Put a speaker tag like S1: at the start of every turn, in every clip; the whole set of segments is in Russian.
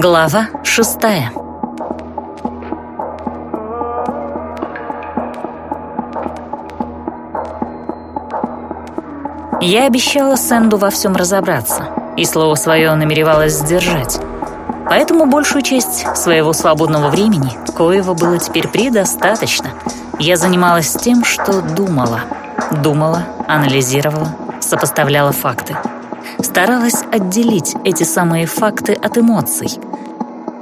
S1: Глава шестая Я обещала Сэнду во всем разобраться, и слово свое намеревалась сдержать. Поэтому большую часть своего свободного времени, коего было теперь предостаточно, я занималась тем, что думала. Думала, анализировала, сопоставляла факты. Старалась отделить эти самые факты от эмоций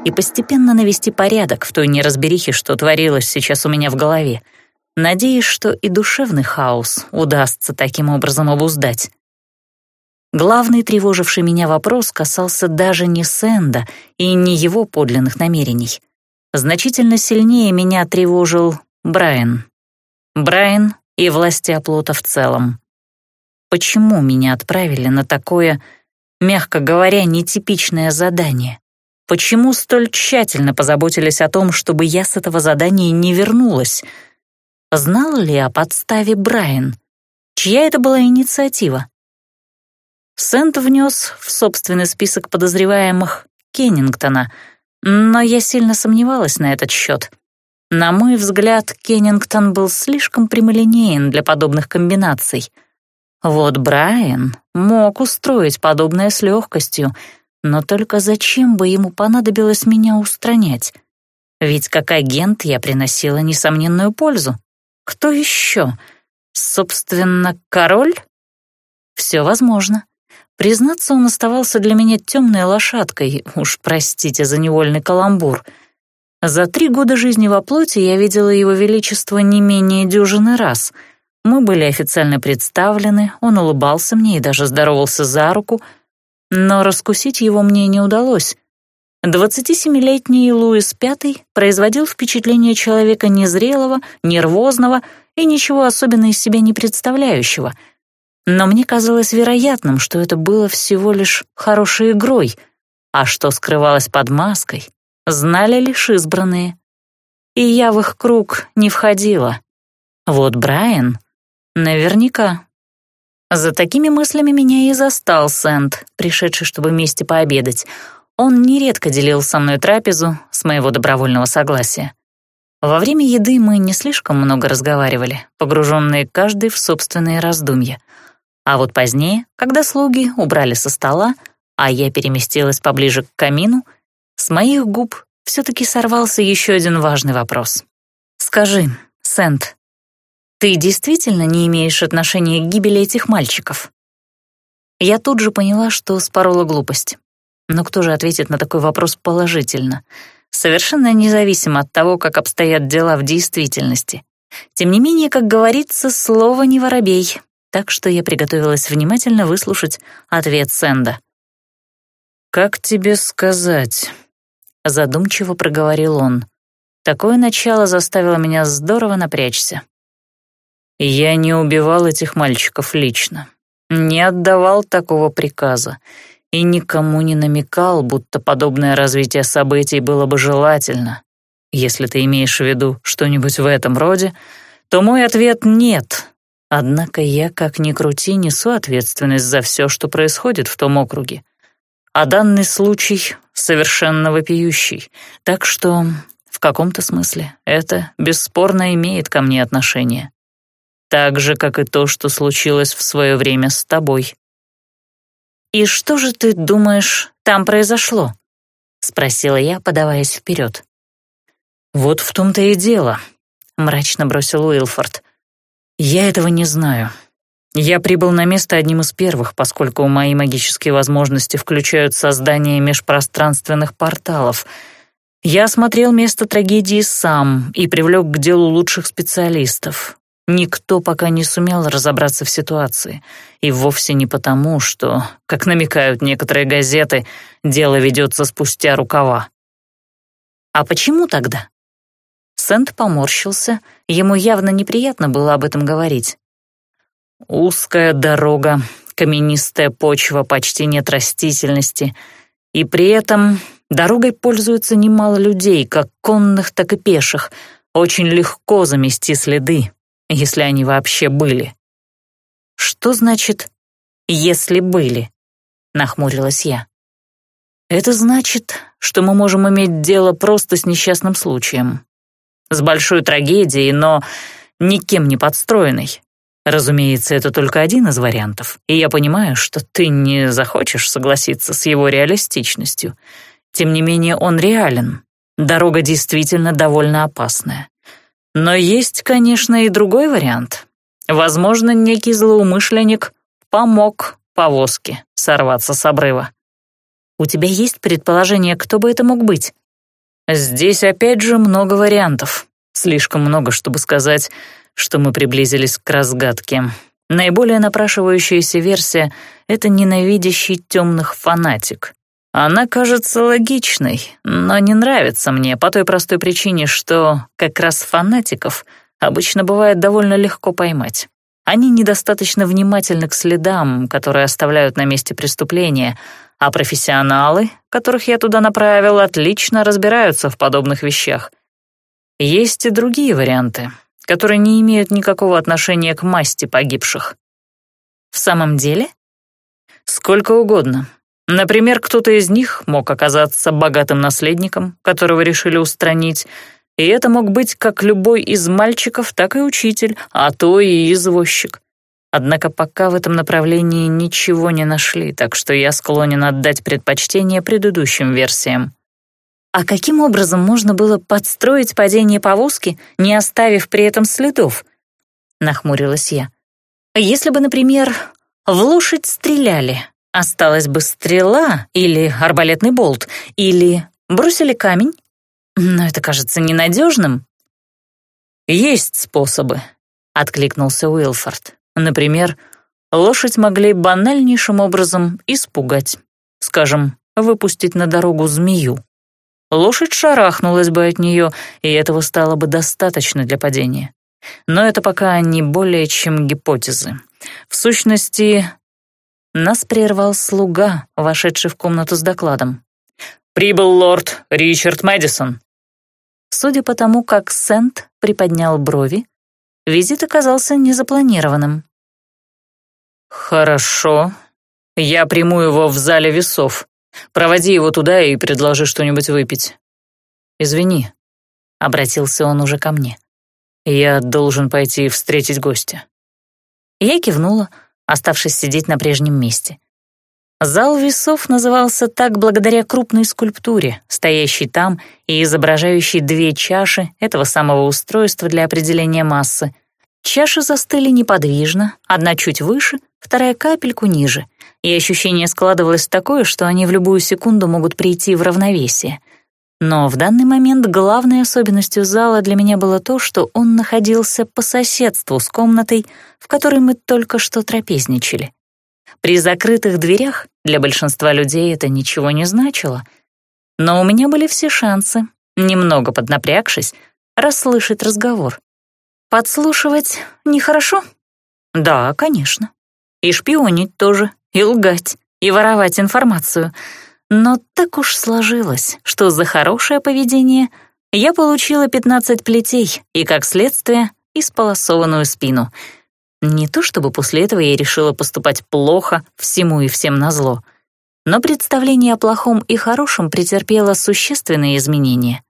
S1: и постепенно навести порядок в той неразберихе, что творилось сейчас у меня в голове, надеясь, что и душевный хаос удастся таким образом обуздать. Главный тревоживший меня вопрос касался даже не Сэнда и не его подлинных намерений. Значительно сильнее меня тревожил Брайан. Брайан и власти оплота в целом. Почему меня отправили на такое, мягко говоря, нетипичное задание? Почему столь тщательно позаботились о том, чтобы я с этого задания не вернулась? Знал ли о подставе Брайан? Чья это была инициатива? Сент внес в собственный список подозреваемых Кеннингтона, но я сильно сомневалась на этот счет. На мой взгляд, Кеннингтон был слишком прямолинеен для подобных комбинаций — вот Брайан мог устроить подобное с легкостью, но только зачем бы ему понадобилось меня устранять? Ведь как агент я приносила несомненную пользу. Кто еще? Собственно, король? Все возможно. Признаться, он оставался для меня темной лошадкой, уж простите за невольный каламбур. За три года жизни во плоти я видела его величество не менее дюжины раз — мы были официально представлены, он улыбался мне и даже здоровался за руку, но раскусить его мне не удалось. 27-летний Луис Пятый производил впечатление человека незрелого, нервозного и ничего особенно из себя не представляющего. Но мне казалось вероятным, что это было всего лишь хорошей игрой, а что скрывалось под маской, знали лишь избранные. И я в их круг не входила. Вот Брайан Наверняка. За такими мыслями меня и застал Сент, пришедший, чтобы вместе пообедать. Он нередко делил со мной трапезу с моего добровольного согласия. Во время еды мы не слишком много разговаривали, погруженные каждый в собственные раздумья. А вот позднее, когда слуги убрали со стола, а я переместилась поближе к камину, с моих губ все-таки сорвался еще один важный вопрос. «Скажи, Сент, ты действительно не имеешь отношения к гибели этих мальчиков?» Я тут же поняла, что спорола глупость. Но кто же ответит на такой вопрос положительно? Совершенно независимо от того, как обстоят дела в действительности. Тем не менее, как говорится, слово не воробей, так что я приготовилась внимательно выслушать ответ Сэнда. «Как тебе сказать?» — задумчиво проговорил он. Такое начало заставило меня здорово напрячься. Я не убивал этих мальчиков лично, не отдавал такого приказа и никому не намекал, будто подобное развитие событий было бы желательно. Если ты имеешь в виду что-нибудь в этом роде, то мой ответ — нет. Однако я, как ни крути, несу ответственность за все, что происходит в том округе. А данный случай совершенно вопиющий, так что в каком-то смысле это бесспорно имеет ко мне отношение так же, как и то, что случилось в свое время с тобой». «И что же ты думаешь, там произошло?» — спросила я, подаваясь вперед. «Вот в том-то и дело», — мрачно бросил Уилфорд. «Я этого не знаю. Я прибыл на место одним из первых, поскольку мои магические возможности включают создание межпространственных порталов. Я осмотрел место трагедии сам и привлек к делу лучших специалистов. Никто пока не сумел разобраться в ситуации. И вовсе не потому, что, как намекают некоторые газеты, дело ведется спустя рукава. А почему тогда? Сент поморщился, ему явно неприятно было об этом говорить. Узкая дорога, каменистая почва, почти нет растительности, и при этом дорогой пользуются немало людей, как конных, так и пеших. Очень легко замести следы, если они вообще были. Что значит «если были»? Нахмурилась я. Это значит, что мы можем иметь дело просто с несчастным случаем. С большой трагедией, но никем не подстроенной. Разумеется, это только один из вариантов, и я понимаю, что ты не захочешь согласиться с его реалистичностью. Тем не менее, он реален. Дорога действительно довольно опасная. Но есть, конечно, и другой вариант. Возможно, некий злоумышленник помог повозке сорваться с обрыва. У тебя есть предположение, кто бы это мог быть? Здесь опять же много вариантов. Слишком много, чтобы сказать, что мы приблизились к разгадке. Наиболее напрашивающаяся версия — это ненавидящий темных фанатик. Она кажется логичной, но не нравится мне по той простой причине, что как раз фанатиков обычно бывает довольно легко поймать. Они недостаточно внимательны к следам, которые оставляют на месте преступления, а профессионалы, которых я туда направил, отлично разбираются в подобных вещах. Есть и другие варианты, которые не имеют никакого отношения к масти погибших. В самом деле? Сколько угодно. Например, кто-то из них мог оказаться богатым наследником, которого решили устранить, и это мог быть как любой из мальчиков, так и учитель, а то и извозчик. Однако пока в этом направлении ничего не нашли, так что я склонен отдать предпочтение предыдущим версиям. А каким образом можно было подстроить падение повозки, не оставив при этом следов? Нахмурилась я. Если бы, например, в лошадь стреляли, Осталась бы стрела или арбалетный болт, или бросили камень. Но это кажется ненадежным. «Есть способы», — откликнулся Уилфорд. «Например, лошадь могли банальнейшим образом испугать. Скажем, выпустить на дорогу змею. Лошадь шарахнулась бы от нее, и этого стало бы достаточно для падения. Но это пока не более чем гипотезы. В сущности, нас прервал слуга, вошедший в комнату с докладом. «Прибыл лорд Ричард Мэдисон». Судя по тому, как Сент приподнял брови, визит оказался незапланированным. «Хорошо. Я приму его в зале весов. Проводи его туда и предложи что-нибудь выпить. Извини», — обратился он уже ко мне. «Я должен пойти встретить гостя». Я кивнула, — оставшись сидеть на прежнем месте. Зал весов назывался так благодаря крупной скульптуре, стоящей там и изображающей две чаши этого самого устройства для определения массы. Чаши застыли неподвижно, одна чуть выше, вторая капельку ниже, и ощущение складывалось такое, что они в любую секунду могут прийти в равновесие. Но в данный момент главной особенностью зала для меня было то, что он находился по соседству с комнатой, в которой мы только что трапезничали. При закрытых дверях для большинства людей это ничего не значило. Но у меня были все шансы, немного поднапрягшись, расслышать разговор. Подслушивать нехорошо? Да, конечно. И шпионить тоже, и лгать, и воровать информацию — но так уж сложилось, что за хорошее поведение я получила 15 плетей и, как следствие, исполосованную спину. Не то чтобы после этого я решила поступать плохо всему и всем назло, но представление о плохом и хорошем претерпело существенные изменения.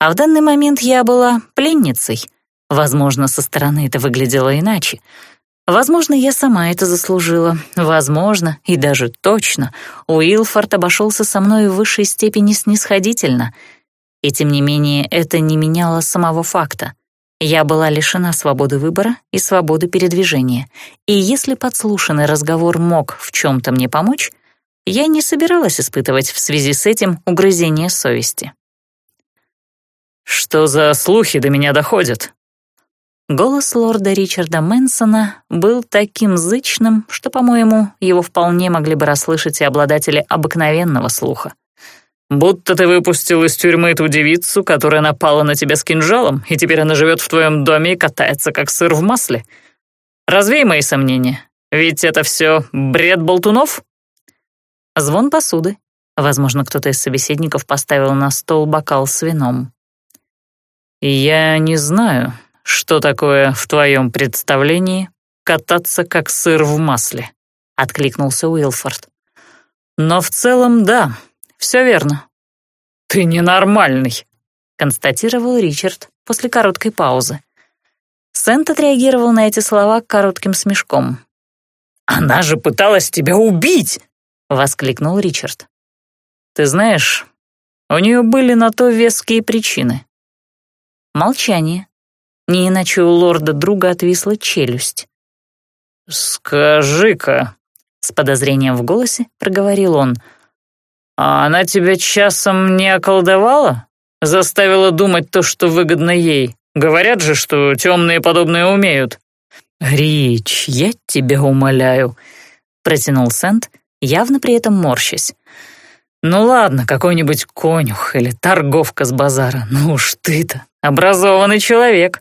S1: А в данный момент я была пленницей. Возможно, со стороны это выглядело иначе — Возможно, я сама это заслужила. Возможно, и даже точно, Уилфорд обошелся со мной в высшей степени снисходительно. И тем не менее, это не меняло самого факта. Я была лишена свободы выбора и свободы передвижения. И если подслушанный разговор мог в чем-то мне помочь, я не собиралась испытывать в связи с этим угрызение совести. «Что за слухи до меня доходят?» Голос лорда Ричарда Мэнсона был таким зычным, что, по-моему, его вполне могли бы расслышать и обладатели обыкновенного слуха. «Будто ты выпустил из тюрьмы ту девицу, которая напала на тебя с кинжалом, и теперь она живет в твоем доме и катается, как сыр в масле. Развей мои сомнения, ведь это все бред болтунов?» Звон посуды. Возможно, кто-то из собеседников поставил на стол бокал с вином. «Я не знаю», «Что такое в твоем представлении кататься как сыр в масле?» — откликнулся Уилфорд. «Но в целом, да, все верно.
S2: «Ты ненормальный», —
S1: констатировал Ричард после короткой паузы. Сент отреагировал на эти слова коротким смешком.
S2: «Она же пыталась тебя убить!»
S1: — воскликнул Ричард. «Ты знаешь, у нее были на то веские причины». Молчание. Не иначе у лорда друга отвисла челюсть.
S2: «Скажи-ка», — с подозрением в голосе проговорил он, «а она тебя часом не околдовала? Заставила думать то, что выгодно ей? Говорят же, что темные подобные умеют».
S1: «Рич, я тебя умоляю», — протянул Сент, явно при этом морщась.
S2: «Ну ладно, какой-нибудь конюх или торговка с базара, ну уж ты-то образованный человек».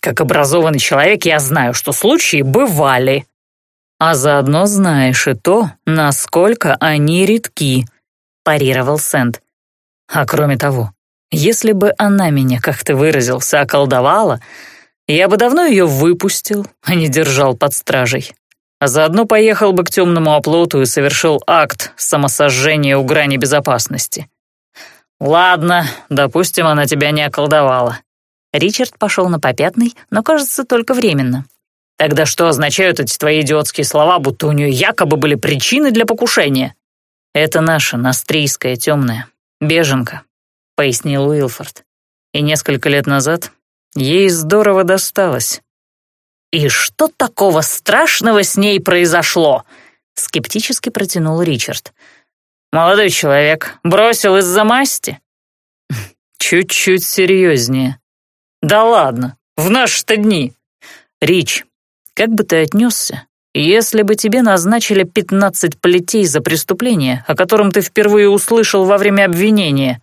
S2: Как образованный человек я знаю, что случаи бывали.
S1: А заодно знаешь и то, насколько они редки, парировал Сент. А кроме того, если бы она меня, как ты выразился, околдовала, я бы давно ее выпустил, а не держал под стражей. А заодно поехал бы к темному оплоту и совершил акт самосожжения у грани безопасности. Ладно, допустим, она тебя не околдовала. Ричард пошел на попятный, но, кажется, только временно. «Тогда что означают эти твои идиотские слова, будто у нее якобы были причины для покушения?» «Это наша, настрийская темная, беженка», — пояснил Уилфорд. «И несколько лет назад ей здорово досталось».
S2: «И что такого страшного с ней произошло?» — скептически протянул Ричард.
S1: «Молодой человек бросил из-за масти?»
S2: «Чуть-чуть серьезнее»,
S1: «Да ладно, в наши-то дни!» «Рич, как бы ты отнесся, если бы тебе назначили пятнадцать плетей за преступление, о котором ты впервые услышал во время обвинения?»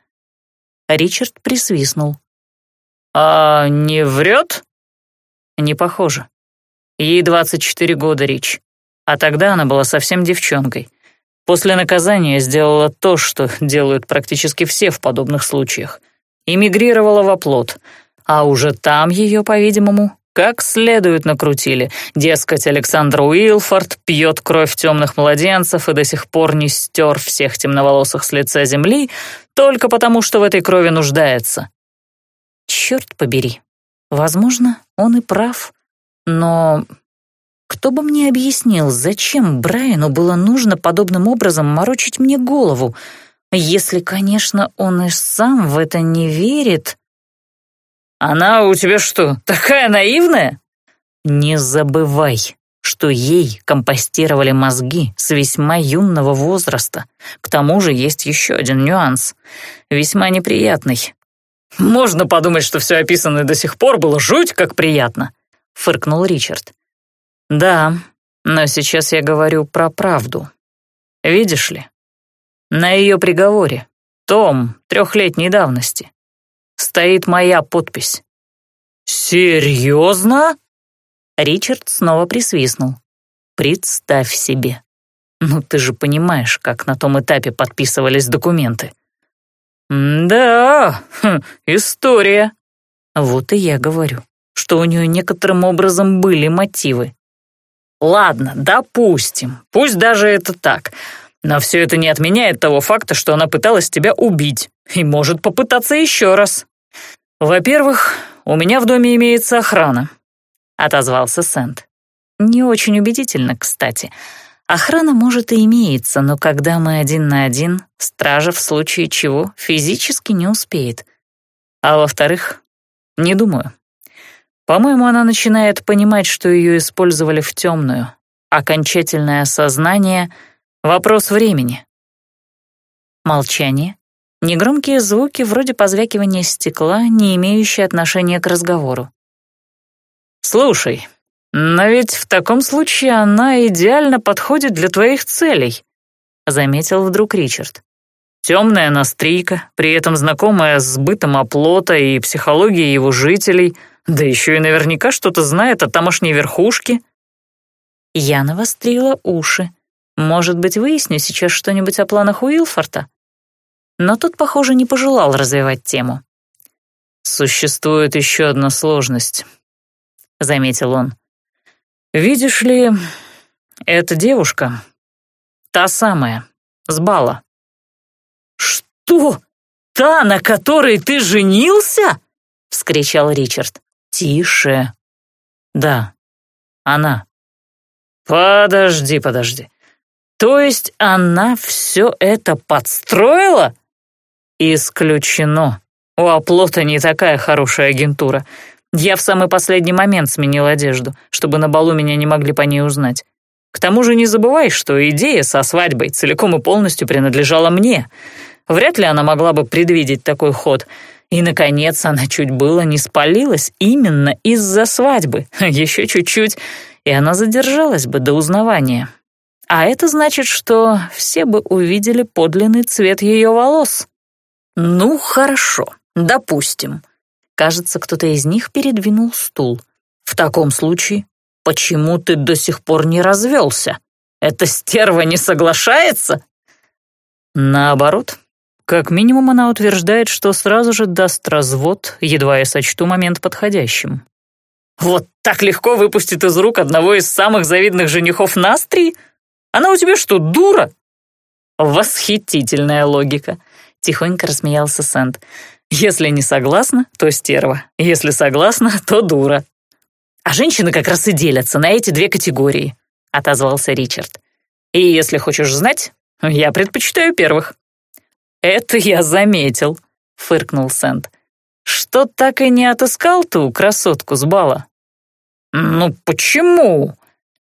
S1: Ричард присвистнул.
S2: «А не врет?»
S1: «Не похоже. Ей двадцать четыре года, Рич. А тогда она была совсем девчонкой. После наказания сделала то, что делают практически все в подобных случаях. Эмигрировала в оплот — а уже там ее, по-видимому, как следует накрутили. Дескать, Александр Уилфорд пьет кровь темных младенцев и до сих пор не стер всех темноволосых с лица земли только потому, что в этой крови нуждается. Черт побери. Возможно, он и прав. Но кто бы мне объяснил, зачем Брайану было нужно подобным образом морочить мне голову, если, конечно, он и сам в это не верит?
S2: «Она у тебя что, такая наивная?»
S1: «Не забывай, что ей компостировали мозги с весьма юного возраста. К тому же есть еще один нюанс, весьма неприятный».
S2: «Можно подумать, что все описанное до сих пор было жуть как приятно», — фыркнул Ричард.
S1: «Да, но сейчас я говорю про правду. Видишь ли, на ее приговоре, том трехлетней давности, стоит моя подпись».
S2: «Серьезно?»
S1: Ричард снова присвистнул. «Представь себе. Ну, ты же понимаешь, как на том этапе подписывались документы».
S2: «Да, хм, история».
S1: Вот и я говорю, что у нее некоторым образом были мотивы.
S2: Ладно, допустим, пусть даже это так, но все это не отменяет того факта, что она пыталась тебя убить и может попытаться еще раз. «Во-первых, у меня в доме имеется охрана», — отозвался Сент.
S1: «Не очень убедительно, кстати. Охрана, может, и имеется, но когда мы один на один, стража в случае чего физически не успеет. А во-вторых, не думаю. По-моему, она начинает понимать, что ее использовали в темную. Окончательное осознание — вопрос времени». Молчание, Негромкие звуки, вроде позвякивания стекла, не имеющие отношения к разговору.
S2: «Слушай, но ведь в таком случае она идеально подходит для твоих целей», заметил вдруг Ричард. Темная настрийка, при этом знакомая с бытом оплота и психологией его жителей, да еще и наверняка что-то знает о тамошней верхушке.
S1: Я навострила уши. Может быть, выясню сейчас что-нибудь о планах Уилфорта? но тот, похоже, не пожелал развивать тему.
S2: «Существует еще одна сложность», — заметил он. «Видишь ли, эта девушка, та самая, с бала».
S1: «Что?
S2: та, на которой ты женился?» — вскричал Ричард. «Тише. Да, она». «Подожди, подожди. То есть она все это подстроила?» «Исключено. У оплота не такая хорошая агентура. Я в самый последний момент сменил одежду, чтобы на балу меня не могли по ней узнать. К тому же не забывай, что идея со свадьбой целиком и полностью принадлежала мне. Вряд ли она могла бы предвидеть такой ход. И, наконец, она чуть было не спалилась именно из-за свадьбы. Еще чуть-чуть, и она задержалась бы до узнавания. А это значит, что все бы увидели подлинный цвет ее волос. Ну, хорошо, допустим. Кажется, кто-то из них передвинул стул. В таком случае почему ты до сих пор не развелся? Эта стерва не соглашается?» Наоборот, как минимум она утверждает, что сразу же даст развод, едва я сочту момент подходящим. «Вот так легко выпустит из рук одного из самых завидных женихов Настрии? Она у тебя что, дура?» «Восхитительная логика», — тихонько рассмеялся Сэнд. «Если не согласна, то стерва. Если согласна, то дура». «А женщины как раз и делятся на эти две категории», — отозвался Ричард. «И если хочешь знать, я предпочитаю первых». «Это я заметил», — фыркнул Сэнд. «Что так и не отыскал ту красотку с бала?» «Ну почему?»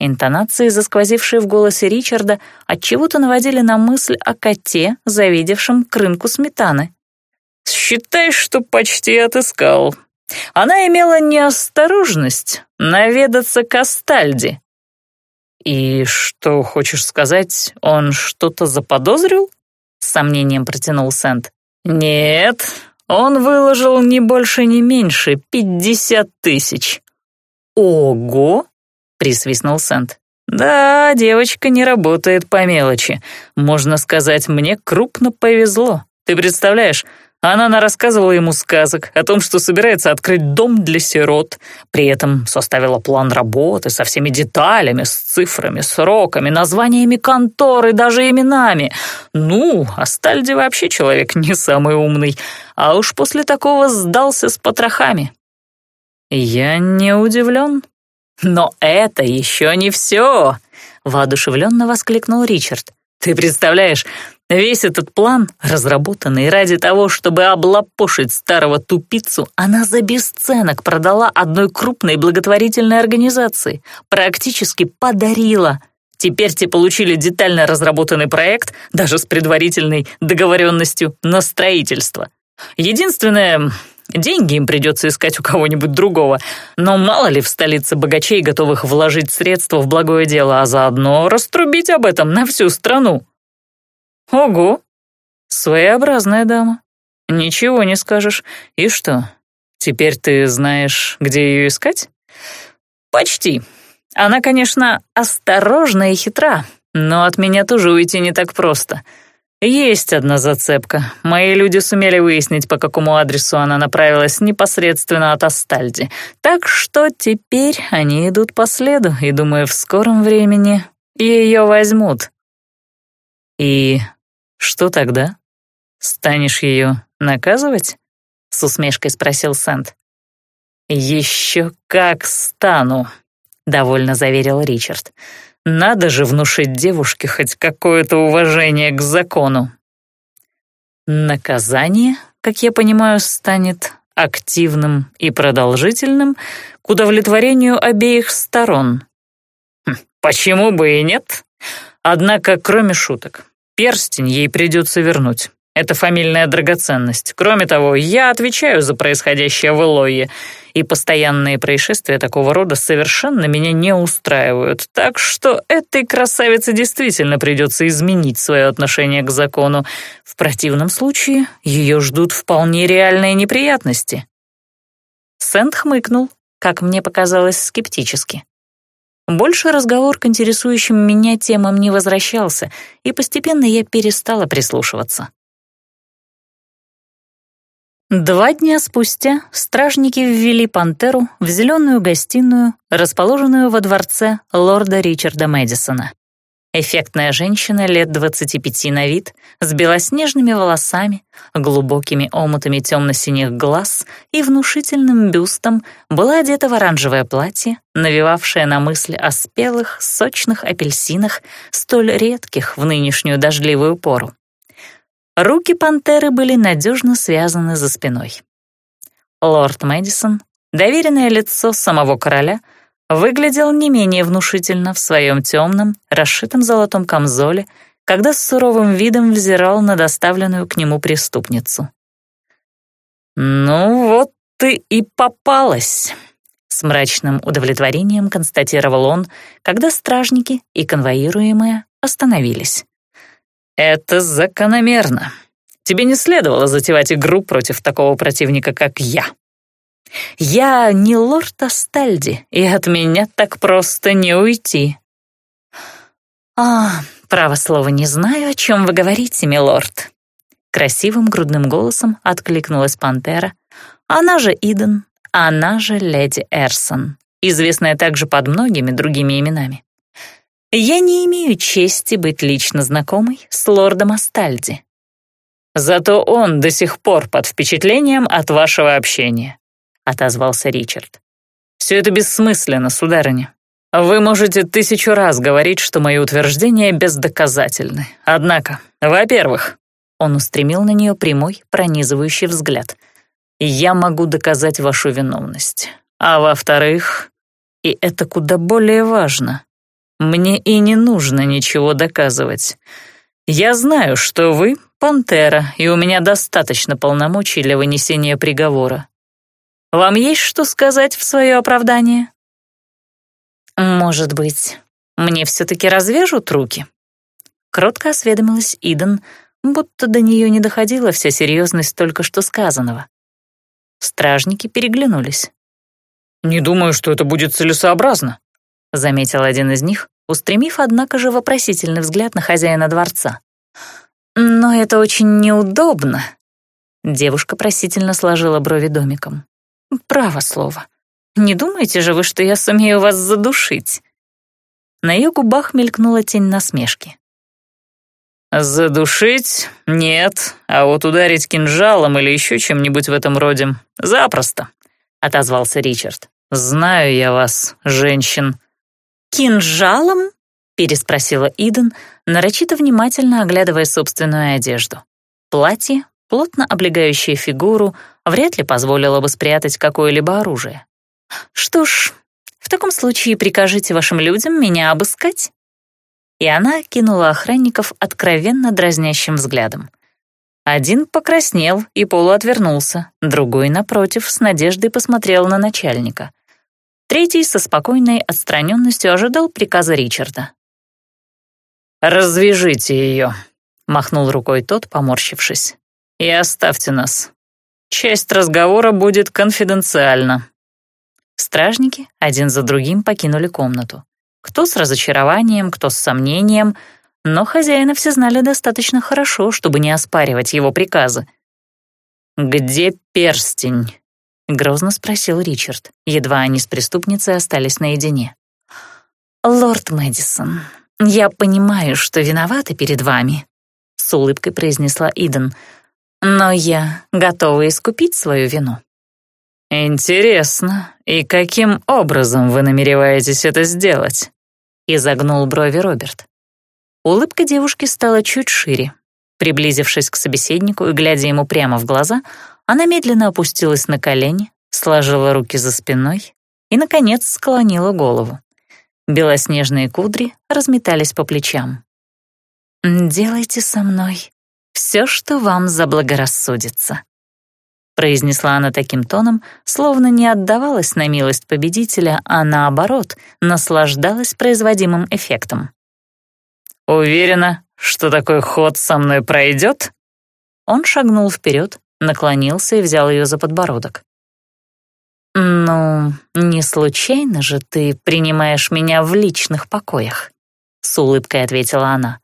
S2: Интонации, засквозившие в голосе Ричарда, отчего-то наводили на мысль о коте, завидевшем к рынку сметаны. «Считай, что почти отыскал. Она имела неосторожность наведаться к Астальде. «И что, хочешь сказать, он что-то заподозрил?» С сомнением протянул Сент. «Нет, он выложил не больше, не меньше пятьдесят тысяч». «Ого!» — присвистнул Сент. «Да, девочка не работает по мелочи. Можно сказать, мне крупно повезло. Ты представляешь, она нарассказывала ему сказок о том, что собирается открыть дом для сирот, при этом составила план работы со всеми деталями, с цифрами, сроками, названиями конторы, даже именами. Ну, Астальди вообще человек не самый умный, а уж после такого сдался с потрохами. Я не удивлен. Но это еще не все, воодушевленно воскликнул Ричард. Ты представляешь, Весь этот план, разработанный ради того, чтобы облапошить старого тупицу, она за бесценок продала одной крупной благотворительной организации, практически подарила. Теперь те получили детально разработанный проект, даже с предварительной договоренностью на строительство. Единственное, деньги им придется искать у кого-нибудь другого, но мало ли в столице богачей, готовых вложить средства в благое дело, а заодно раструбить об этом на всю страну. «Ого! Своеобразная дама. Ничего не скажешь. И что, теперь ты знаешь, где ее искать?» «Почти. Она, конечно, осторожна и хитра, но от меня тоже уйти не так просто. Есть одна зацепка. Мои люди сумели выяснить, по какому адресу она направилась непосредственно от Астальди. Так что теперь они идут по следу, и, думаю, в скором времени ее возьмут». «И что тогда? Станешь ее наказывать?» — с усмешкой спросил Сент. «Еще как стану», — довольно заверил Ричард. «Надо же внушить девушке хоть какое-то уважение к закону». Наказание, как я понимаю, станет активным и продолжительным к удовлетворению обеих сторон. Хм, почему бы и нет? Однако, кроме шуток, Перстень ей придется вернуть. Это фамильная драгоценность. Кроме того, я отвечаю за происходящее в Элойе, и постоянные происшествия такого рода совершенно меня не устраивают. Так что этой красавице действительно придется изменить свое отношение к закону. В противном случае ее ждут вполне реальные неприятности. Сент хмыкнул, как мне показалось, скептически. Больше разговор к интересующим меня темам не возвращался, и постепенно я перестала прислушиваться. Два дня спустя стражники ввели пантеру в зеленую гостиную, расположенную во дворце лорда Ричарда Мэдисона.
S1: Эффектная женщина лет 25 на вид, с белоснежными волосами, глубокими омутами темно-синих глаз и внушительным бюстом была одета в оранжевое платье, навевавшее на мысль о спелых, сочных апельсинах, столь редких в нынешнюю дождливую пору. Руки пантеры были надежно связаны за спиной. Лорд Мэдисон, доверенное лицо самого короля — выглядел не менее внушительно в своем темном, расшитом золотом камзоле, когда с суровым видом взирал на доставленную к нему преступницу. «Ну вот ты и попалась», — с мрачным удовлетворением констатировал он, когда стражники и конвоируемые остановились. «Это закономерно. Тебе не следовало затевать игру против такого противника, как я». Я не лорд Астальди, и от меня так просто не уйти. А, право слово, не знаю, о чем вы говорите, милорд. Красивым грудным голосом откликнулась пантера. Она же Иден, она же леди Эрсон, известная также под многими другими именами. Я не имею чести быть лично знакомой с лордом Астальди. Зато он до сих пор под впечатлением от вашего общения. — отозвался Ричард. «Все это бессмысленно, сударыня. Вы можете тысячу раз говорить, что мои утверждения бездоказательны. Однако, во-первых, он устремил на нее прямой, пронизывающий взгляд. «Я могу доказать вашу виновность. А во-вторых, и это куда более важно, мне и не нужно ничего доказывать. Я знаю, что вы — пантера, и у меня достаточно полномочий для вынесения приговора. Вам есть что сказать в свое оправдание?» «Может быть, мне все-таки развяжут руки?» Кротко осведомилась Иден, будто до нее не доходила вся серьезность только что сказанного. Стражники переглянулись. «Не думаю, что это будет целесообразно», — заметил один из них, устремив, однако же, вопросительный взгляд на хозяина дворца. «Но это очень неудобно», — девушка просительно сложила брови домиком. Право слово. Не думаете же вы, что я сумею вас задушить?» На ее губах мелькнула тень насмешки.
S2: «Задушить? Нет. А вот ударить кинжалом или еще чем-нибудь в этом роде — запросто», — отозвался Ричард. «Знаю я вас, женщин».
S1: «Кинжалом?» — переспросила Иден, нарочито внимательно оглядывая собственную одежду. Платье, плотно облегающее фигуру, вряд ли позволило бы спрятать какое-либо оружие. «Что ж, в таком случае прикажите вашим людям меня обыскать». И она кинула охранников откровенно дразнящим взглядом. Один покраснел и полуотвернулся, другой, напротив, с надеждой посмотрел на начальника. Третий со спокойной отстраненностью ожидал приказа Ричарда.
S2: «Развяжите ее», — махнул рукой тот, поморщившись и оставьте нас. Часть разговора будет конфиденциальна».
S1: Стражники один за другим покинули комнату. Кто с разочарованием, кто с сомнением, но хозяина все знали достаточно хорошо, чтобы не оспаривать его приказы.
S2: «Где перстень?» — грозно спросил Ричард,
S1: едва они с преступницей остались наедине. «Лорд Мэдисон, я понимаю, что виновата перед вами», — с улыбкой произнесла Иден, — но я готова искупить свою вину.
S2: «Интересно, и каким образом вы намереваетесь это сделать?» — изогнул брови Роберт.
S1: Улыбка девушки стала чуть шире. Приблизившись к собеседнику и глядя ему прямо в глаза, она медленно опустилась на колени, сложила руки за спиной и, наконец, склонила голову. Белоснежные кудри разметались по плечам. «Делайте со мной все, что вам заблагорассудится», — произнесла она таким тоном, словно не отдавалась на милость победителя, а наоборот, наслаждалась производимым эффектом.
S2: «Уверена, что такой ход со мной пройдет?»
S1: Он шагнул вперед, наклонился и взял ее за подбородок. «Ну, не случайно же ты принимаешь меня в личных покоях?» — с улыбкой ответила она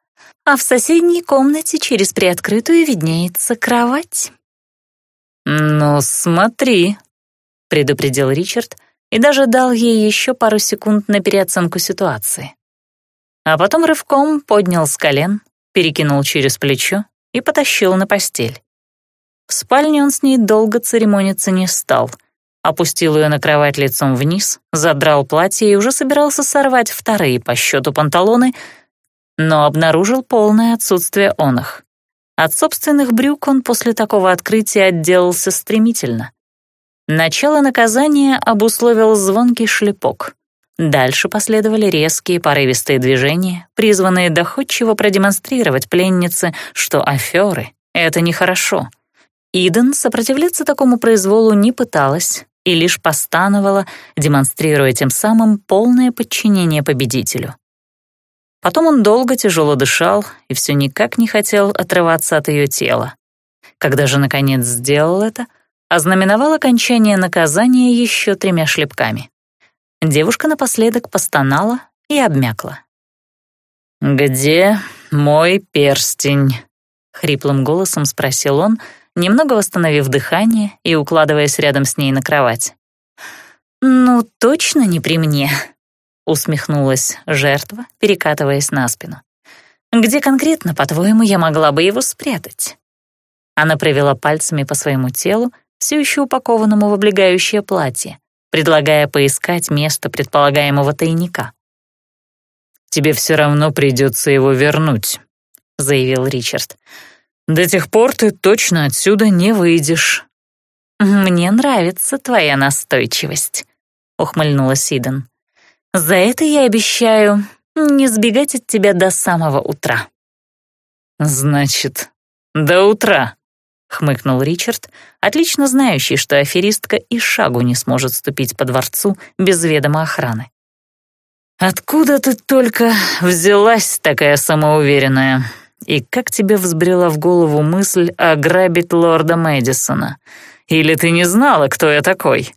S1: а в соседней комнате через приоткрытую виднеется кровать.
S2: «Ну, смотри», — предупредил Ричард и даже дал ей еще пару секунд на переоценку ситуации.
S1: а потом рывком поднял с колен, перекинул через плечо и потащил на постель. В спальне он с ней долго церемониться не стал. Опустил ее на кровать лицом вниз, задрал платье и уже собирался сорвать вторые по счету панталоны, но обнаружил полное отсутствие оных. От собственных брюк он после такого открытия отделался стремительно. Начало наказания обусловил звонкий шлепок. Дальше последовали резкие порывистые движения, призванные доходчиво продемонстрировать пленнице, что аферы — это нехорошо. Иден сопротивляться такому произволу не пыталась и лишь постановала, демонстрируя тем самым полное подчинение победителю. Потом он долго тяжело дышал и все никак не хотел отрываться от ее тела. Когда же, наконец, сделал это, ознаменовал окончание наказания еще тремя шлепками. Девушка напоследок постонала и обмякла.
S2: «Где мой перстень?» — хриплым голосом спросил он, немного восстановив дыхание и укладываясь рядом с ней на кровать.
S1: «Ну, точно не при мне», — усмехнулась жертва, перекатываясь на спину. «Где конкретно, по-твоему, я могла бы его спрятать?» Она провела пальцами по своему телу, все еще упакованному в облегающее платье, предлагая поискать место предполагаемого тайника.
S2: «Тебе все равно придется его вернуть», — заявил Ричард. «До тех пор ты точно отсюда не выйдешь».
S1: «Мне нравится твоя настойчивость», — ухмыльнулась Сиден. «За это я обещаю не сбегать от тебя до самого утра».
S2: «Значит, до утра», — хмыкнул Ричард, отлично знающий, что аферистка и шагу не сможет ступить по дворцу без ведома охраны. «Откуда ты только взялась такая самоуверенная? И как тебе взбрела в голову мысль ограбить лорда Мэдисона? Или ты не знала, кто я такой?»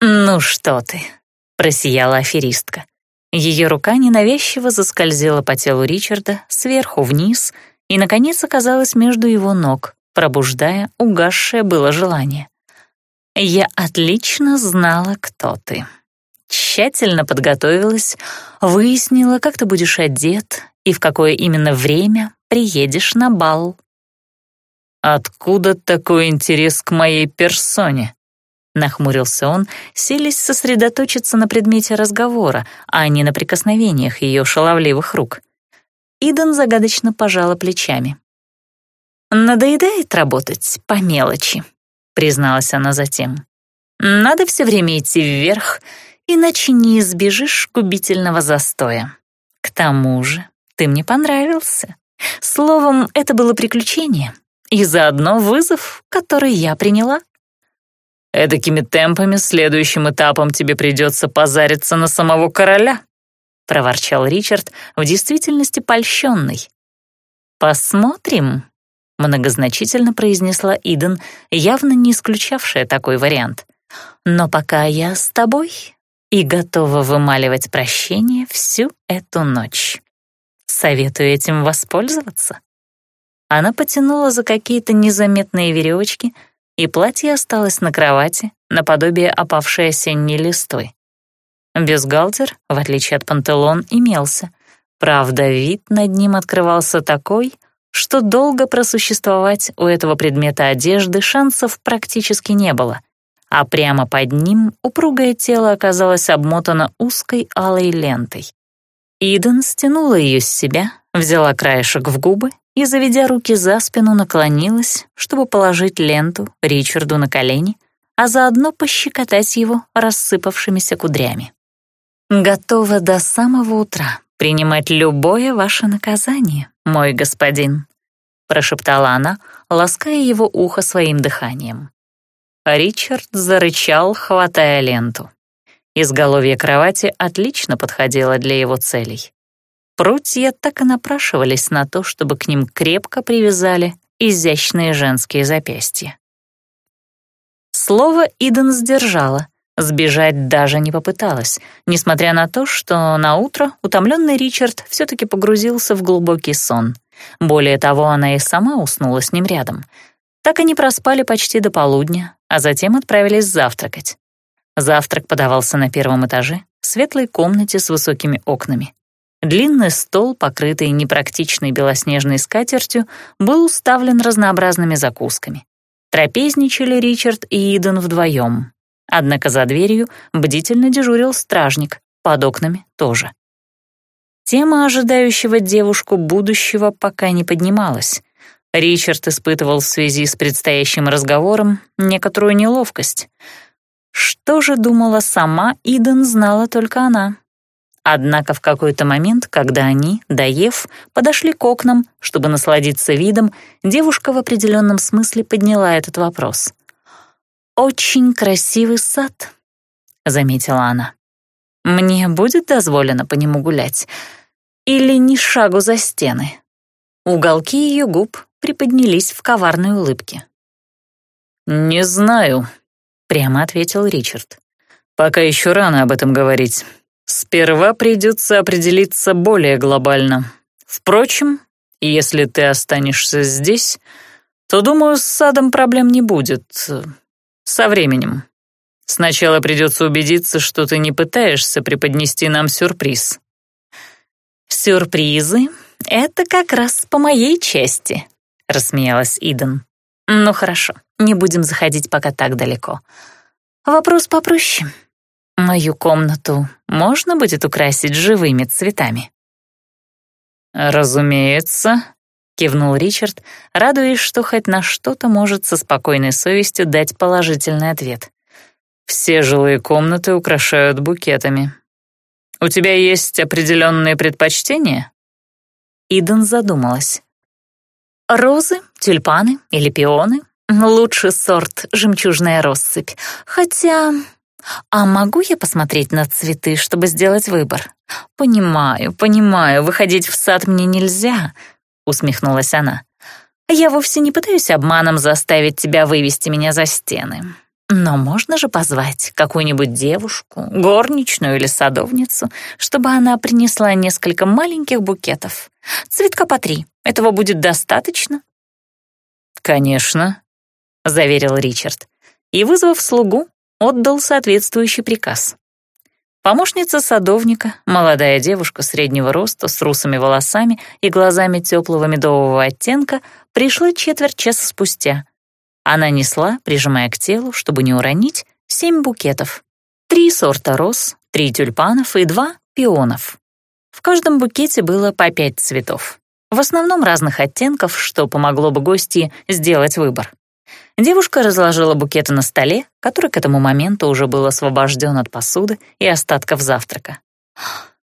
S1: «Ну что ты», — просияла аферистка. Ее рука ненавязчиво заскользила по телу Ричарда сверху вниз и, наконец, оказалась между его ног — пробуждая угасшее было желание. «Я отлично знала, кто ты. Тщательно подготовилась, выяснила, как ты будешь одет и в какое именно время приедешь на бал».
S2: «Откуда такой интерес к моей персоне?» Нахмурился он, селись сосредоточиться на предмете разговора, а не на прикосновениях ее шаловливых рук.
S1: Идан загадочно пожала плечами. «Надоедает работать по мелочи», — призналась она затем. «Надо все время идти вверх, иначе не избежишь губительного застоя. К тому же ты мне понравился. Словом, это было приключение и заодно вызов, который я приняла».
S2: «Эдакими темпами следующим этапом тебе придется позариться на самого короля», — проворчал Ричард, в действительности польщенный.
S1: «Посмотрим», многозначительно произнесла Иден, явно не исключавшая такой вариант. «Но пока я с тобой и готова вымаливать прощение всю эту ночь. Советую этим воспользоваться». Она потянула за какие-то незаметные веревочки, и платье осталось на кровати, наподобие опавшей осенней листой. Бюстгальтер, в отличие от панталон, имелся. Правда, вид над ним открывался такой — что долго просуществовать у этого предмета одежды шансов практически не было, а прямо под ним упругое тело оказалось обмотано узкой алой лентой. Иден стянула ее с себя, взяла краешек в губы и, заведя руки за спину, наклонилась, чтобы положить ленту Ричарду на колени, а заодно пощекотать его рассыпавшимися кудрями. «Готова до самого утра принимать любое ваше наказание, мой господин», — прошептала она, лаская его ухо своим дыханием. Ричард зарычал, хватая ленту. Изголовье кровати отлично подходило для его целей. Прутья так и напрашивались на то, чтобы к ним крепко привязали изящные женские запястья. Слово Иден сдержала, сбежать даже не попыталась, несмотря на то, что на утро утомленный Ричард все-таки погрузился в глубокий сон — более того, она и сама уснула с ним рядом. Так они проспали почти до полудня, а затем отправились завтракать. Завтрак подавался на первом этаже, в светлой комнате с высокими окнами. Длинный стол, покрытый непрактичной белоснежной скатертью, был уставлен разнообразными закусками. Трапезничали Ричард и Иден вдвоем. Однако за дверью бдительно дежурил стражник, под окнами тоже. Тема ожидающего девушку будущего пока не поднималась. Ричард испытывал в связи с предстоящим разговором некоторую неловкость. Что же думала сама Иден, знала только она. Однако в какой-то момент, когда они, доев, подошли к окнам, чтобы насладиться видом, девушка в определенном смысле подняла этот вопрос. «Очень красивый сад», — заметила она. «Мне будет дозволено по нему гулять? Или ни шагу за стены?» Уголки ее губ приподнялись в коварной улыбке.
S2: «Не знаю», — прямо ответил Ричард. «Пока еще рано об этом говорить. Сперва придется определиться более глобально. Впрочем, если ты останешься здесь, то, думаю, с садом проблем не будет. Со временем. Сначала придется убедиться, что ты не пытаешься преподнести нам сюрприз.
S1: «Сюрпризы — это как раз по моей части», — рассмеялась Иден. «Ну хорошо, не будем заходить пока так далеко. Вопрос попроще. Мою комнату можно будет украсить живыми цветами?»
S2: «Разумеется», — кивнул Ричард, радуясь, что хоть на что-то может со спокойной совестью дать положительный ответ. «Все жилые комнаты украшают букетами. У тебя есть определенные предпочтения?»
S1: Иден задумалась. «Розы, тюльпаны или пионы? Лучший сорт — жемчужная россыпь. Хотя «А могу я посмотреть на цветы, чтобы сделать выбор?» «Понимаю, понимаю, выходить в сад мне нельзя», — усмехнулась она. «Я вовсе не пытаюсь обманом заставить тебя вывести меня за стены. Но можно же позвать какую-нибудь девушку, горничную или садовницу, чтобы она принесла несколько маленьких букетов. Цветка по три. Этого будет достаточно?»
S2: «Конечно», — заверил Ричард. И, вызвав слугу, отдал соответствующий приказ. Помощница садовника, молодая девушка среднего роста с русыми волосами и глазами теплого медового оттенка, пришла четверть часа спустя. Она несла, прижимая к телу, чтобы не уронить, семь букетов. Три сорта роз, три тюльпанов и два пионов. В каждом букете было по пять цветов. В основном разных оттенков, что помогло бы гости сделать выбор. Девушка разложила букеты на столе, который к этому моменту уже был освобожден от посуды и остатков завтрака.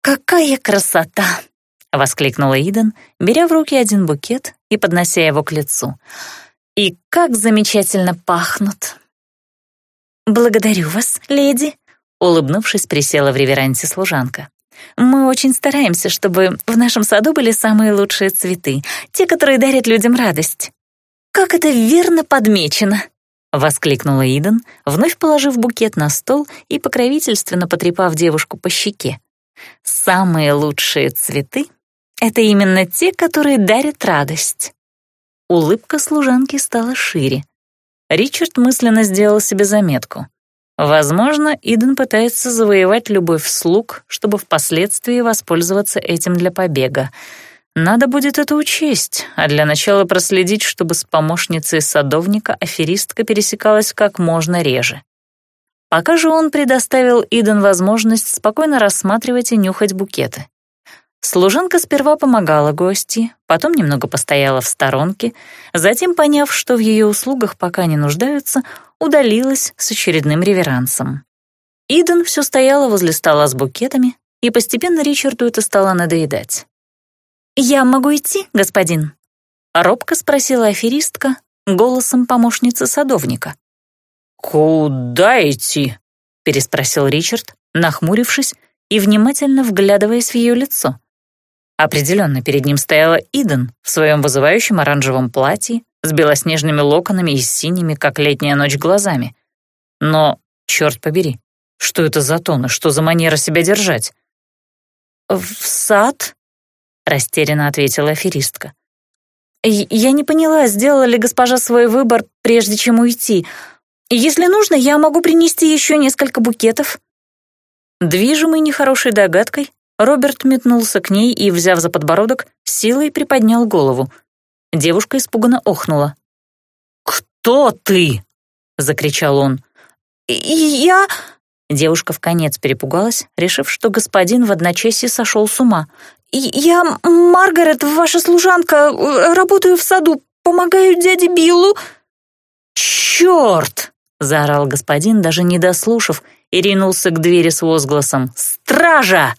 S1: «Какая красота!» — воскликнула Иден, беря в руки один букет и поднося его к лицу. «И как замечательно пахнут!» «Благодарю вас, леди!» — улыбнувшись, присела в реверансе служанка. «Мы очень стараемся, чтобы в нашем саду были самые лучшие цветы, те, которые дарят людям радость». «Как это верно подмечено!» — воскликнула Иден, вновь положив букет на стол и покровительственно потрепав девушку по щеке. «Самые лучшие цветы — это именно те, которые дарят радость». Улыбка служанки стала шире. Ричард мысленно сделал себе заметку. Возможно, Иден пытается завоевать любовь слуг, чтобы впоследствии воспользоваться этим для побега — надо будет это учесть, а для начала проследить, чтобы с помощницей садовника аферистка пересекалась как можно реже. Пока же он предоставил Иден возможность спокойно рассматривать и нюхать букеты. Служанка сперва помогала гости, потом немного постояла в сторонке, затем, поняв, что в ее услугах пока не нуждаются, удалилась с очередным реверансом. Иден все стояла возле стола с букетами, и постепенно Ричарду это стало надоедать. «Я могу идти, господин?» — робко спросила аферистка голосом помощницы садовника.
S2: «Куда идти?» — переспросил Ричард, нахмурившись и внимательно вглядываясь в ее лицо. Определенно перед ним стояла Иден в своем вызывающем оранжевом платье с белоснежными локонами и синими, как летняя ночь, глазами. Но, черт побери, что это за тон и что за манера себя держать?
S1: «В сад?» растерянно ответила аферистка. «Я не поняла, сделала ли госпожа свой выбор, прежде чем уйти. Если нужно, я могу принести еще несколько букетов».
S2: Движимый нехорошей догадкой,
S1: Роберт метнулся к ней и, взяв за подбородок, силой приподнял голову. Девушка испуганно охнула.
S2: «Кто ты?» — закричал он.
S1: «Я...» Девушка в конец перепугалась, решив, что господин в одночасье сошел с ума. «Я Маргарет, ваша служанка, работаю в саду, помогаю дяде Биллу».
S2: «Черт!» — заорал господин, даже не дослушав, и ринулся к двери с возгласом «Стража!».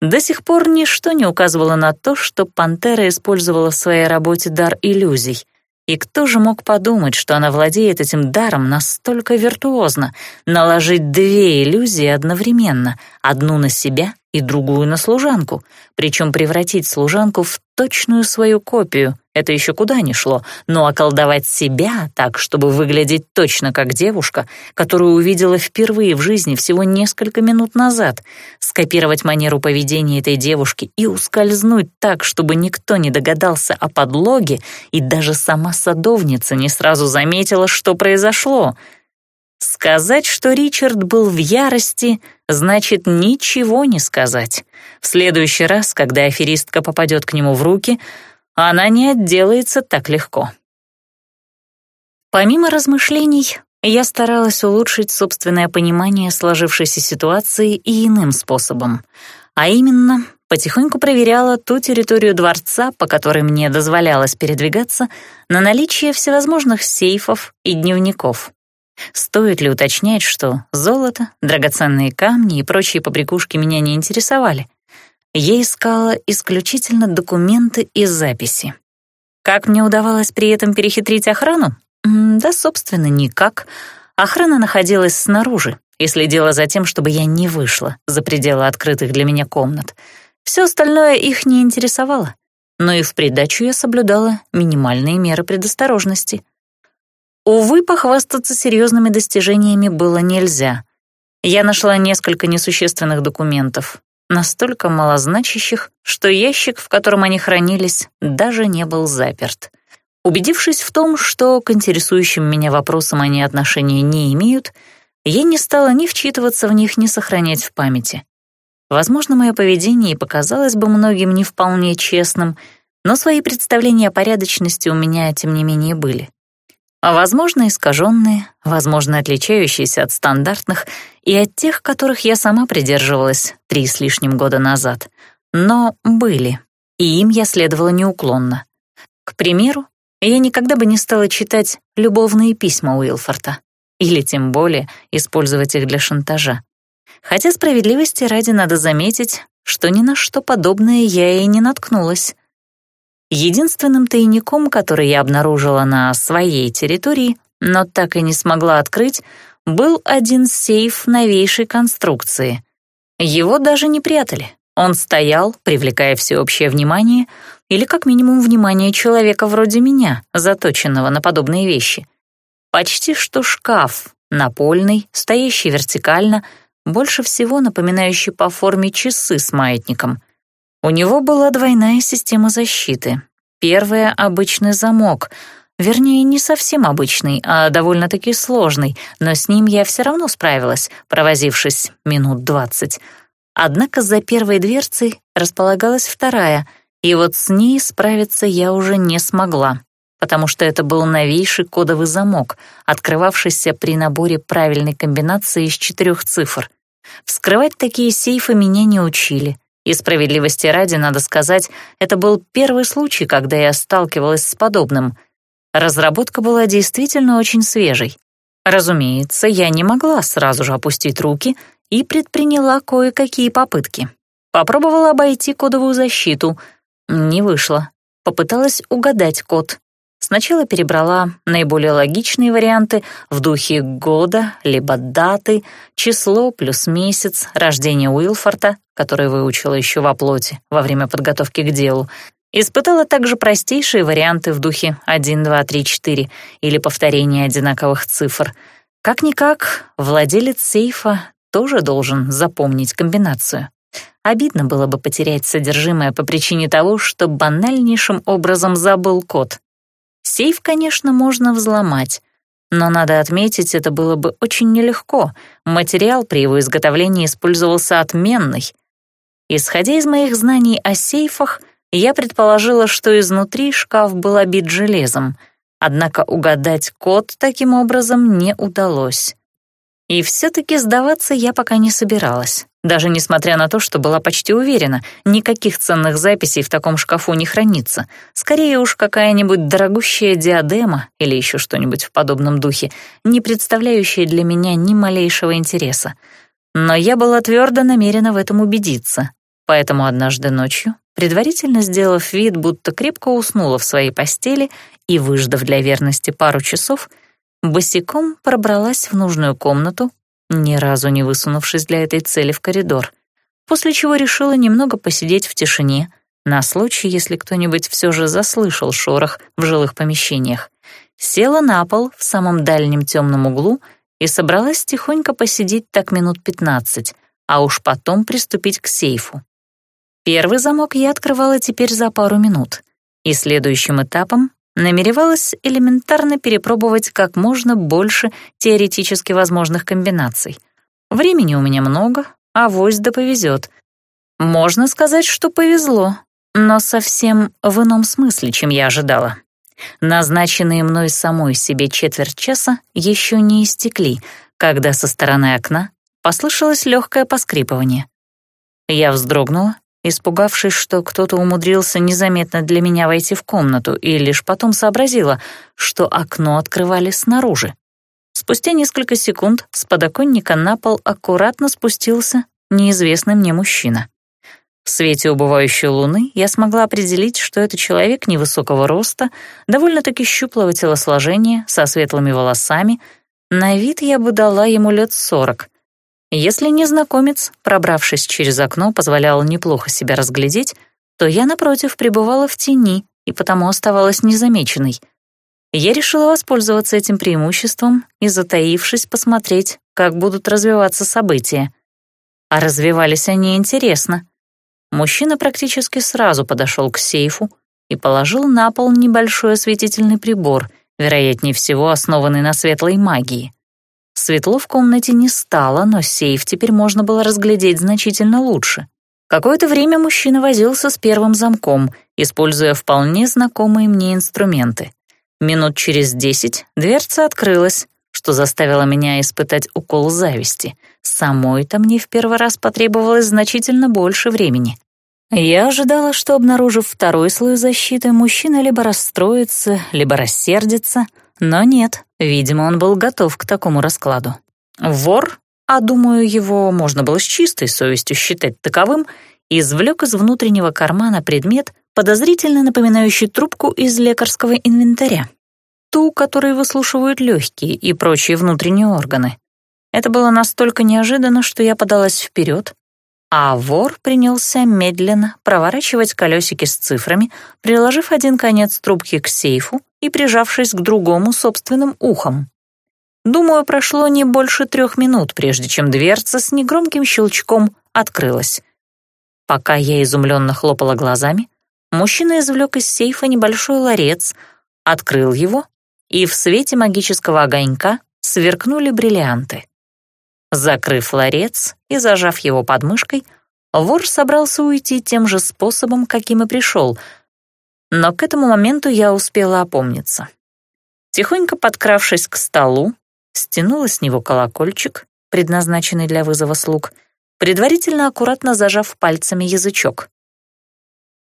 S2: До сих пор ничто не указывало на то, что пантера использовала в своей работе дар иллюзий — и кто же мог подумать, что она владеет этим даром настолько виртуозно, наложить две иллюзии одновременно, одну на себя и другую на служанку, причем превратить служанку в точную свою копию, это еще куда ни шло, но околдовать себя так, чтобы выглядеть точно как девушка, которую увидела впервые в жизни всего несколько минут назад, скопировать манеру поведения этой девушки и ускользнуть так, чтобы никто не догадался о подлоге, и даже сама садовница не сразу заметила, что произошло — Сказать, что Ричард был в ярости, значит ничего не сказать. В следующий раз, когда аферистка попадет к нему в руки, она не отделается так легко. Помимо размышлений, я старалась улучшить собственное понимание сложившейся ситуации и иным способом, а именно потихоньку проверяла ту территорию дворца, по которой мне дозволялось передвигаться, на наличие всевозможных сейфов и дневников. Стоит ли уточнять, что золото, драгоценные камни и прочие побрякушки меня не интересовали? Я искала исключительно документы и записи. Как мне удавалось при этом перехитрить охрану? Да, собственно, никак. Охрана находилась снаружи и следила за тем, чтобы я не вышла за пределы открытых для меня комнат. Все остальное их не интересовало. Но и в придачу я соблюдала минимальные меры предосторожности — Увы, похвастаться серьезными достижениями было нельзя. Я нашла несколько несущественных документов, настолько малозначащих, что ящик, в котором они хранились, даже не был заперт. Убедившись в том, что к интересующим меня вопросам они отношения не имеют, я не стала ни вчитываться в них, ни сохранять в памяти. Возможно, мое поведение и показалось бы многим не вполне честным, но свои представления о порядочности у меня, тем не менее, были а возможно, искаженные, возможно, отличающиеся от стандартных и от тех, которых я сама придерживалась три с лишним года назад. Но были, и им я следовала неуклонно. К примеру, я никогда бы не стала читать любовные письма Уилфорта, или тем более использовать их для шантажа. Хотя справедливости ради надо заметить, что ни на что подобное я и не наткнулась. Единственным тайником, который я обнаружила на своей территории, но так и не смогла открыть, был один сейф новейшей конструкции. Его даже не прятали. Он стоял, привлекая всеобщее внимание, или как минимум внимание человека вроде меня, заточенного на подобные вещи. Почти что шкаф, напольный, стоящий вертикально, больше всего напоминающий по форме часы с маятником. У него была двойная система защиты. Первая — обычный замок, вернее, не совсем обычный, а довольно-таки сложный, но с ним я все равно справилась, провозившись минут двадцать. Однако за первой дверцей располагалась вторая, и вот с ней справиться я уже не смогла, потому что это был новейший кодовый замок, открывавшийся при наборе правильной комбинации из четырех цифр. Вскрывать такие сейфы меня не учили — и справедливости ради, надо сказать, это был первый случай, когда я сталкивалась с подобным. Разработка была действительно очень свежей. Разумеется, я не могла сразу же опустить руки и предприняла кое-какие попытки. Попробовала обойти кодовую защиту. Не вышло. Попыталась угадать код. Сначала перебрала наиболее логичные варианты в духе года, либо даты, число плюс месяц, рождения Уилфорта, который выучила еще во плоти во время подготовки к делу. Испытала также простейшие варианты в духе 1, 2, 3, 4 или повторение одинаковых цифр. Как-никак, владелец сейфа тоже должен запомнить комбинацию. Обидно было бы потерять содержимое по причине того, что банальнейшим образом забыл код. Сейф, конечно, можно взломать, но надо отметить, это было бы очень нелегко. Материал при его изготовлении использовался отменный.
S1: Исходя из моих знаний о сейфах, я предположила, что изнутри шкаф был обит железом, однако угадать код таким образом не удалось. И все-таки сдаваться я пока не собиралась, даже несмотря на то, что была почти уверена, никаких ценных записей в таком шкафу не хранится. Скорее уж какая-нибудь дорогущая диадема или еще что-нибудь в подобном духе, не представляющая для меня ни малейшего интереса. Но я была твердо намерена в этом убедиться, поэтому однажды ночью, предварительно сделав вид, будто крепко уснула в своей постели и выждав для верности пару часов, босиком пробралась в нужную комнату, ни разу не высунувшись для этой цели в коридор, после чего решила немного посидеть в тишине, на случай, если кто-нибудь все же заслышал шорох в жилых помещениях. Села на пол в самом дальнем темном углу и собралась тихонько посидеть так минут пятнадцать, а уж потом приступить к сейфу. Первый замок я открывала теперь за пару минут, и следующим этапом намеревалась элементарно перепробовать как можно больше теоретически возможных комбинаций. Времени у меня много, а вось да повезет. Можно сказать, что повезло, но совсем в ином смысле, чем я ожидала. Назначенные мной самой себе четверть часа еще не истекли, когда со стороны окна послышалось легкое поскрипывание. Я вздрогнула испугавшись, что кто-то умудрился незаметно для меня войти в комнату, и лишь потом сообразила, что окно открывали снаружи. Спустя несколько секунд с подоконника на пол аккуратно спустился неизвестный мне мужчина. В свете убывающей луны я смогла определить, что это человек невысокого роста, довольно-таки щуплого телосложения, со светлыми волосами. На вид я бы дала ему лет сорок — если незнакомец, пробравшись через окно, позволял неплохо себя разглядеть, то я, напротив, пребывала в тени и потому оставалась незамеченной. Я решила воспользоваться этим преимуществом и, затаившись, посмотреть, как будут развиваться события. А развивались они интересно. Мужчина практически сразу подошел к сейфу и положил на пол небольшой осветительный прибор, вероятнее всего основанный на светлой магии. Светло в комнате не стало, но сейф теперь можно было разглядеть значительно лучше. Какое-то время мужчина возился с первым замком, используя вполне знакомые мне инструменты. Минут через десять дверца открылась, что заставило меня испытать укол зависти. Самой-то мне в первый раз потребовалось значительно больше времени. Я ожидала, что, обнаружив второй слой защиты, мужчина либо расстроится, либо рассердится — но нет, видимо, он был готов к такому раскладу. Вор, а думаю, его можно было с чистой совестью считать таковым, извлек из внутреннего кармана предмет, подозрительно напоминающий трубку из лекарского инвентаря. Ту, которой выслушивают легкие и прочие внутренние органы. Это было настолько неожиданно, что я подалась вперед, а вор принялся медленно проворачивать колесики с цифрами, приложив один конец трубки к сейфу и прижавшись к другому собственным ухом. Думаю, прошло не больше трех минут, прежде чем дверца с негромким щелчком открылась. Пока я изумленно хлопала глазами, мужчина извлек из сейфа небольшой ларец, открыл его, и в свете магического огонька сверкнули бриллианты. Закрыв ларец и зажав его подмышкой, вор собрался уйти тем же способом, каким и пришел, но к этому моменту я успела опомниться. Тихонько подкравшись к столу, стянула с него колокольчик, предназначенный для вызова слуг, предварительно аккуратно зажав пальцами язычок.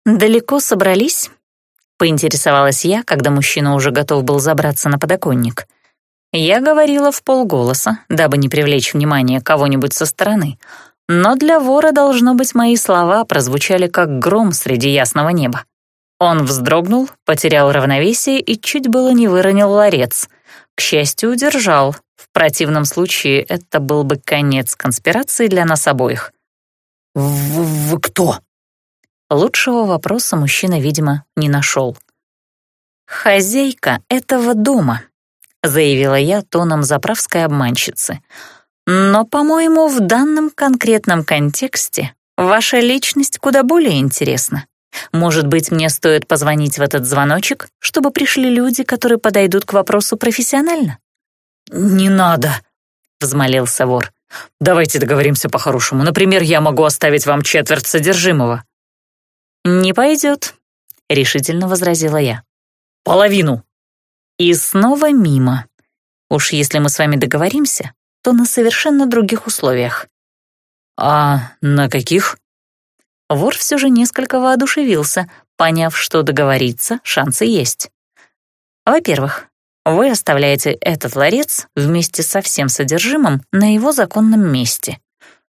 S1: «Далеко собрались?» — поинтересовалась я, когда мужчина уже готов был забраться на подоконник. Я говорила в полголоса, дабы не привлечь внимание кого-нибудь со стороны, но для вора, должно быть, мои слова прозвучали как гром среди ясного неба. Он вздрогнул, потерял равновесие и чуть было не выронил ларец. К счастью, удержал. В противном случае это был бы конец конспирации для нас обоих.
S3: «Вы кто?»
S1: Лучшего вопроса мужчина, видимо, не нашел. «Хозяйка этого дома», — заявила я тоном заправской обманщицы. «Но, по-моему, в данном конкретном контексте ваша личность куда более интересна. Может быть, мне стоит позвонить в этот звоночек, чтобы пришли люди, которые подойдут к вопросу профессионально?
S3: «Не надо», —
S1: взмолился вор.
S2: Давайте договоримся по-хорошему. Например, я могу оставить вам четверть содержимого».
S1: «Не пойдет», — решительно возразила я.
S2: «Половину».
S1: И снова мимо. Уж если мы с вами договоримся, то на совершенно других условиях.
S2: «А на каких?»
S1: Вор все же несколько воодушевился, поняв, что договориться шансы есть. Во-первых, вы оставляете этот ларец вместе со всем содержимым на его законном месте.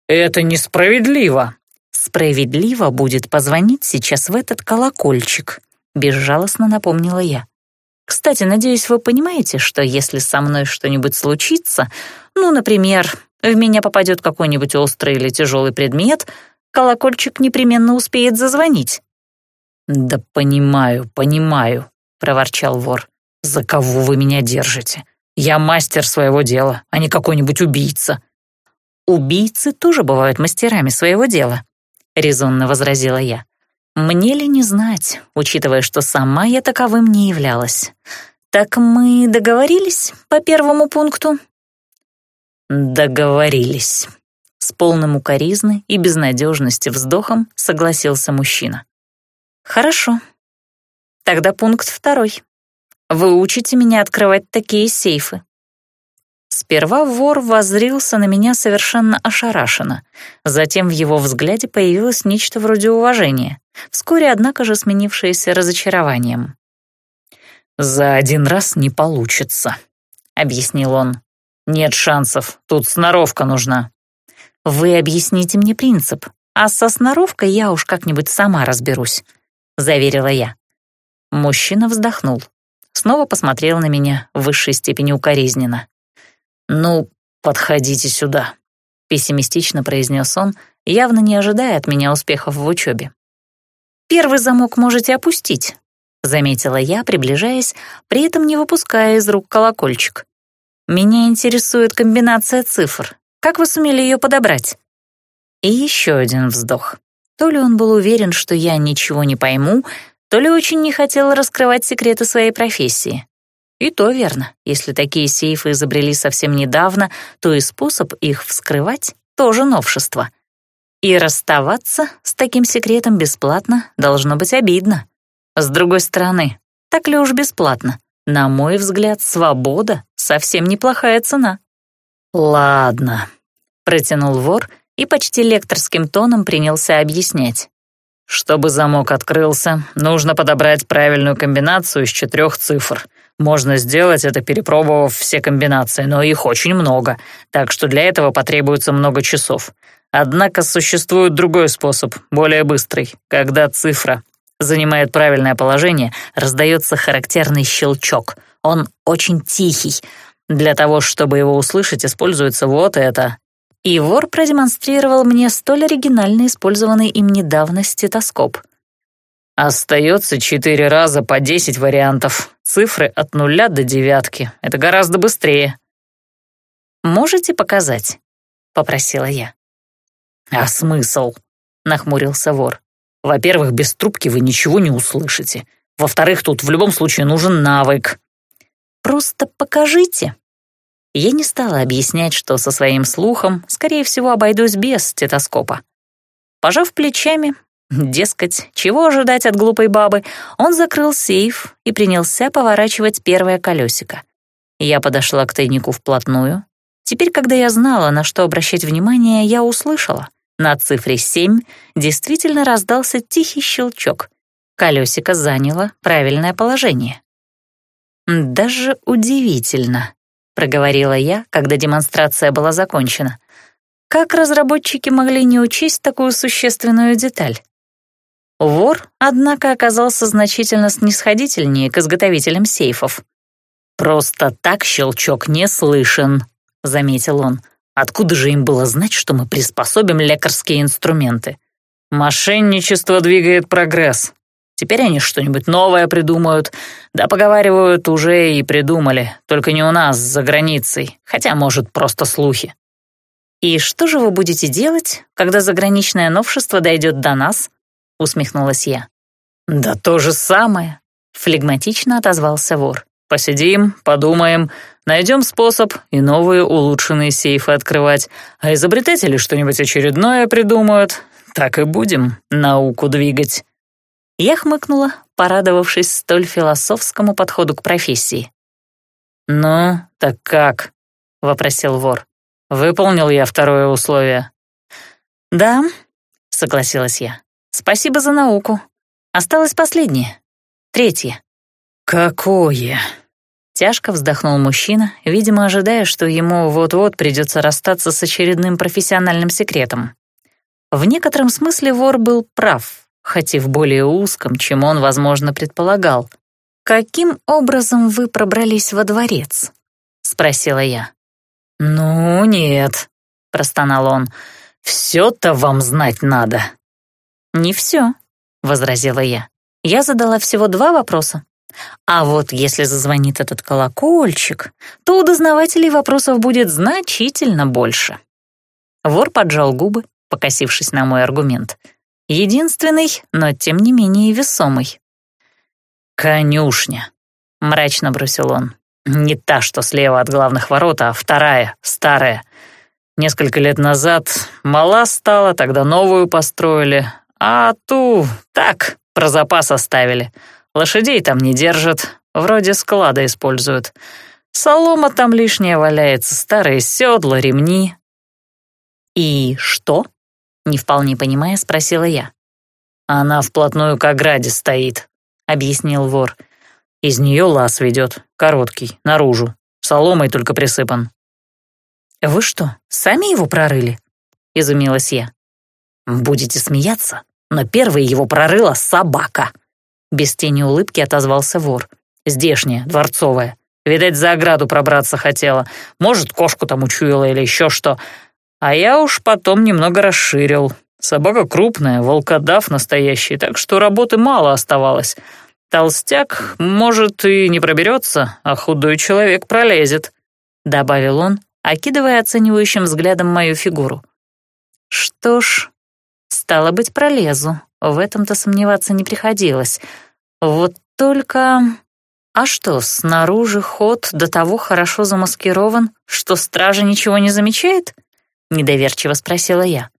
S2: «Это несправедливо!»
S1: «Справедливо будет позвонить сейчас в этот колокольчик», — безжалостно напомнила я. «Кстати, надеюсь, вы понимаете, что если со мной что-нибудь случится, ну, например, в меня попадет какой-нибудь острый или тяжелый предмет, колокольчик непременно успеет зазвонить».
S2: «Да понимаю, понимаю», — проворчал вор. «За кого вы меня держите? Я мастер своего дела, а не какой-нибудь убийца».
S1: «Убийцы тоже бывают мастерами своего дела», — резонно возразила я. «Мне ли не знать, учитывая, что сама я таковым не являлась? Так мы договорились по первому пункту?»
S2: «Договорились», — с полным укоризны и безнадежности вздохом согласился мужчина.
S1: «Хорошо. Тогда пункт второй. Вы учите меня открывать такие сейфы». Сперва вор воззрился на меня совершенно ошарашенно. Затем в его взгляде появилось нечто вроде уважения, вскоре, однако же, сменившееся разочарованием.
S2: «За один раз не получится», — объяснил он. «Нет шансов, тут сноровка нужна».
S1: «Вы объясните мне принцип, а со сноровкой я уж как-нибудь сама разберусь», — заверила я. Мужчина вздохнул снова посмотрел на меня в высшей степени укоризненно.
S2: «Ну, подходите сюда», — пессимистично произнес он,
S1: явно не ожидая от меня успехов в учебе. «Первый замок можете опустить», — заметила я, приближаясь, при этом не выпуская из рук колокольчик. «Меня интересует комбинация цифр. Как вы сумели ее подобрать?» И еще один вздох. То ли он был уверен, что я ничего не пойму, то ли очень не хотел раскрывать секреты своей профессии. И то верно, если такие сейфы изобрели совсем недавно, то и способ их вскрывать тоже новшество. И расставаться с таким секретом бесплатно должно быть обидно. С другой стороны, так ли уж бесплатно? На мой взгляд, свобода — совсем неплохая цена.
S2: «Ладно», — протянул вор и почти лекторским тоном принялся объяснять. Чтобы замок открылся, нужно подобрать правильную комбинацию из четырех цифр. Можно сделать это, перепробовав все комбинации, но их очень много, так что для этого потребуется много часов. Однако существует другой способ, более быстрый, когда цифра занимает правильное положение, раздается характерный щелчок. Он очень тихий. Для того, чтобы его услышать, используется вот это
S1: и вор продемонстрировал мне столь оригинально использованный им недавно стетоскоп.
S2: Остается четыре раза по десять вариантов. Цифры от нуля до девятки. Это гораздо быстрее.
S1: «Можете показать?» — попросила я.
S2: «А смысл?» — нахмурился вор. «Во-первых, без трубки вы ничего не услышите. Во-вторых, тут в любом случае нужен навык».
S1: «Просто покажите», я не стала объяснять, что со своим слухом, скорее всего, обойдусь без стетоскопа. Пожав плечами, дескать, чего ожидать от глупой бабы, он закрыл сейф и принялся поворачивать первое колесико. Я подошла к тайнику вплотную. Теперь, когда я знала, на что обращать внимание, я услышала. На цифре 7 действительно раздался тихий щелчок. Колесико заняло правильное положение. Даже удивительно, проговорила я, когда демонстрация была закончена. Как разработчики могли не учесть такую существенную деталь? Вор, однако, оказался значительно снисходительнее к изготовителям сейфов.
S2: «Просто так щелчок не слышен», — заметил он. «Откуда же им было знать, что мы приспособим лекарские инструменты? Мошенничество двигает прогресс. Теперь они что-нибудь новое придумают. Да, поговаривают, уже и придумали. Только не у нас, за границей. Хотя, может, просто слухи.
S1: «И что же вы будете делать, когда заграничное новшество дойдет до нас?» — усмехнулась я.
S2: «Да то же самое», —
S1: флегматично отозвался вор.
S2: Посидим, подумаем, найдем способ и новые улучшенные сейфы открывать, а изобретатели что-нибудь очередное придумают. Так и будем науку двигать».
S1: Я хмыкнула, порадовавшись столь философскому подходу к профессии.
S2: «Ну, так как?» — вопросил вор. «Выполнил я второе условие».
S1: «Да», — согласилась я. «Спасибо за науку. Осталось последнее. Третье».
S2: «Какое?»
S1: Тяжко вздохнул мужчина, видимо, ожидая, что ему вот-вот придется расстаться с очередным профессиональным секретом. В некотором смысле вор был прав, хоть и в более узком, чем он, возможно, предполагал. «Каким образом вы пробрались во дворец?» — спросила я.
S2: «Ну, нет», — простонал он, — «все-то вам знать надо».
S1: «Не все», — возразила я. Я задала всего два вопроса. А вот если зазвонит этот колокольчик, то у дознавателей вопросов будет значительно больше. Вор поджал губы, покосившись на мой аргумент. Единственный, но тем не менее весомый.
S2: «Конюшня», — мрачно бросил он. Не та, что слева от главных ворот, а вторая, старая. Несколько лет назад мала стала, тогда новую построили, а ту так, про запас оставили. Лошадей там не держат, вроде склада используют. Солома там лишняя валяется, старые седла, ремни.
S1: «И что?» — не вполне понимая, спросила я.
S2: «Она вплотную к ограде стоит», — объяснил вор. Из нее лаз ведет, короткий, наружу, соломой только присыпан.
S1: «Вы что, сами его прорыли?» — изумилась я.
S3: «Будете смеяться, но первой его прорыла собака!»
S1: Без тени улыбки отозвался вор.
S2: «Здешняя, дворцовая. Видать, за ограду пробраться хотела. Может, кошку там учуяла или еще что. А я уж потом немного расширил. Собака крупная, волкодав настоящий, так что работы мало оставалось. Толстяк, может, и не проберется, а худой человек пролезет», — добавил он, окидывая оценивающим взглядом мою фигуру.
S1: «Что ж, стало быть, пролезу. В этом-то сомневаться не приходилось. Вот только... А что, снаружи ход до того хорошо замаскирован, что стража ничего не замечает?» — недоверчиво спросила я.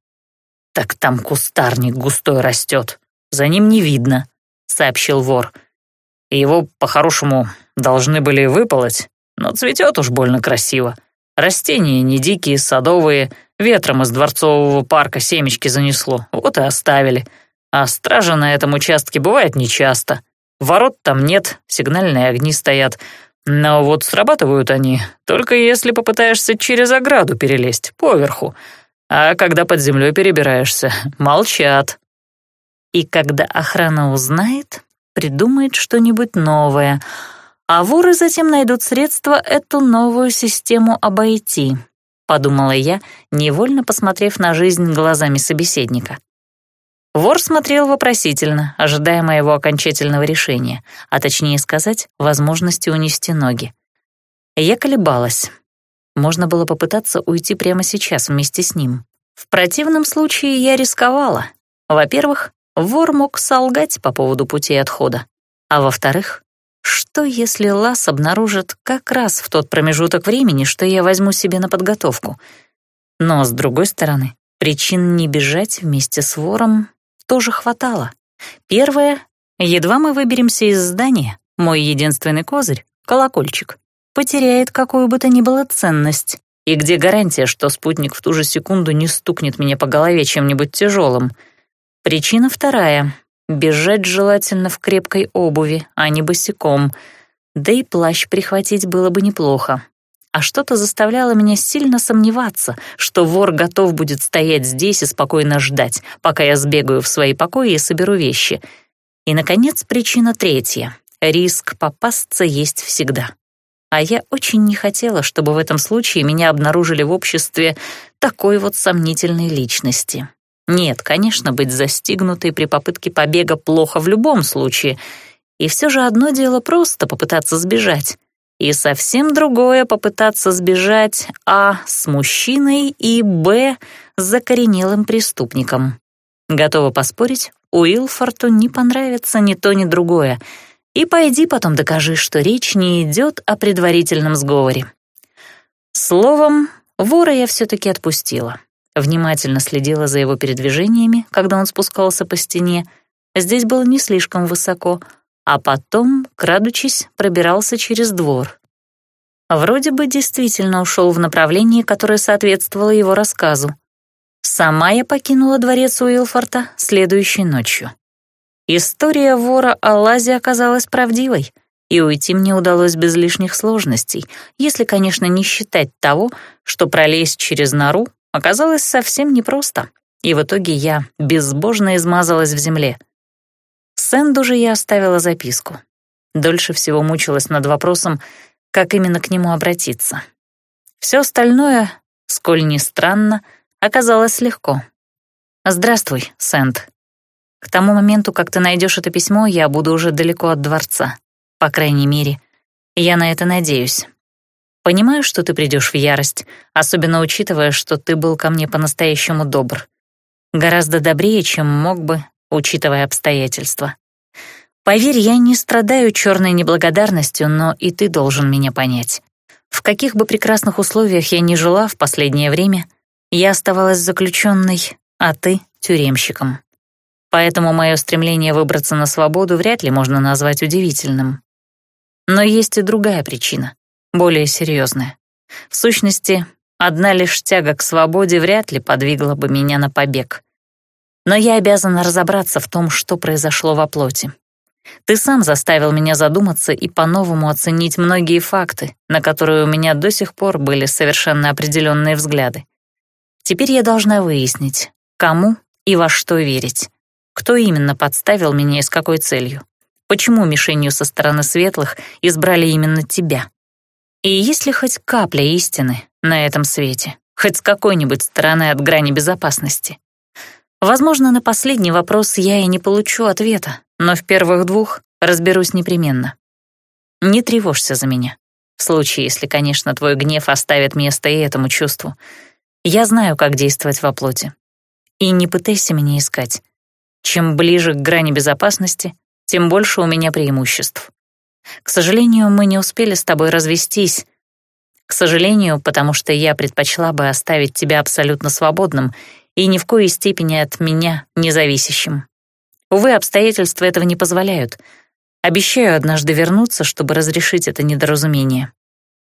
S2: «Так там кустарник густой растет, за ним не видно», сообщил вор. «Его, по-хорошему, должны были выполоть, но цветет уж больно красиво. Растения не дикие, садовые, ветром из дворцового парка семечки занесло, вот и оставили. А стража на этом участке бывает нечасто. Ворот там нет, сигнальные огни стоят. Но вот срабатывают они, только если попытаешься через ограду перелезть, поверху. А когда под землей перебираешься, молчат.
S1: И когда охрана узнает, придумает что-нибудь новое, а воры затем найдут средства эту новую систему обойти, подумала я, невольно посмотрев на жизнь глазами собеседника. Вор смотрел вопросительно, ожидая моего окончательного решения, а точнее сказать, возможности унести ноги. Я колебалась. Можно было попытаться уйти прямо сейчас вместе с ним. В противном случае я рисковала. Во-первых, Вор мог солгать по поводу пути отхода. А во-вторых, что если Лас обнаружит как раз в тот промежуток времени, что я возьму себе на подготовку? Но, с другой стороны, причин не бежать вместе с вором тоже хватало. Первое — едва мы выберемся из здания, мой единственный козырь — колокольчик — потеряет какую бы то ни было ценность. И где гарантия, что спутник в ту же секунду не стукнет меня по голове чем-нибудь тяжелым — Причина вторая — бежать желательно в крепкой обуви, а не босиком. Да и плащ прихватить было бы неплохо. А что-то заставляло меня сильно сомневаться, что вор готов будет стоять здесь и спокойно ждать, пока я сбегаю в свои покои и соберу вещи. И, наконец, причина третья — риск попасться есть всегда. А я очень не хотела, чтобы в этом случае меня обнаружили в обществе такой вот сомнительной личности. Нет, конечно, быть застигнутой при попытке побега плохо в любом случае. И все же одно дело просто попытаться сбежать. И совсем другое попытаться сбежать а. с мужчиной и б. с закоренелым преступником. Готова поспорить, Уилфорту не понравится ни то, ни другое. И пойди потом докажи, что речь не идет о предварительном сговоре. Словом, вора я все-таки отпустила. Внимательно следила за его передвижениями, когда он спускался по стене. Здесь было не слишком высоко, а потом, крадучись, пробирался через двор. Вроде бы действительно ушел в направлении, которое соответствовало его рассказу. Сама я покинула дворец Уилфорта следующей ночью. История вора о Лазе оказалась правдивой, и уйти мне удалось без лишних сложностей, если, конечно, не считать того, что пролезть через нору оказалось совсем непросто, и в итоге я безбожно измазалась в земле. Сэнду же я оставила записку. Дольше всего мучилась над вопросом, как именно к нему обратиться. Все остальное, сколь ни странно, оказалось легко. «Здравствуй, Сэнд. К тому моменту, как ты найдешь это письмо, я буду уже далеко от дворца. По крайней мере, я на это надеюсь. Понимаю, что ты придешь в ярость, особенно учитывая, что ты был ко мне по-настоящему добр. Гораздо добрее, чем мог бы, учитывая обстоятельства. Поверь, я не страдаю черной неблагодарностью, но и ты должен меня понять. В каких бы прекрасных условиях я ни жила в последнее время, я оставалась заключенной, а ты — тюремщиком. Поэтому мое стремление выбраться на свободу вряд ли можно назвать удивительным. Но есть и другая причина, более серьезная. В сущности, одна лишь тяга к свободе вряд ли подвигла бы меня на побег. Но я обязана разобраться в том, что произошло во плоти. Ты сам заставил меня задуматься и по-новому оценить многие факты, на которые у меня до сих пор были совершенно определенные взгляды. Теперь я должна выяснить, кому и во что верить. Кто именно подставил меня и с какой целью? Почему мишенью со стороны светлых избрали именно тебя? И есть ли хоть капля истины на этом свете, хоть с какой-нибудь стороны от грани безопасности? Возможно, на последний вопрос я и не получу ответа, но в первых двух разберусь непременно. Не тревожься за меня. В случае, если, конечно, твой гнев оставит место и этому чувству. Я знаю, как действовать во плоти. И не пытайся меня искать. Чем ближе к грани безопасности, тем больше у меня преимуществ. К сожалению, мы не успели с тобой развестись. К сожалению, потому что я предпочла бы оставить тебя абсолютно свободным и ни в коей степени от меня независящим. Увы, обстоятельства этого не позволяют. Обещаю однажды вернуться, чтобы разрешить это недоразумение.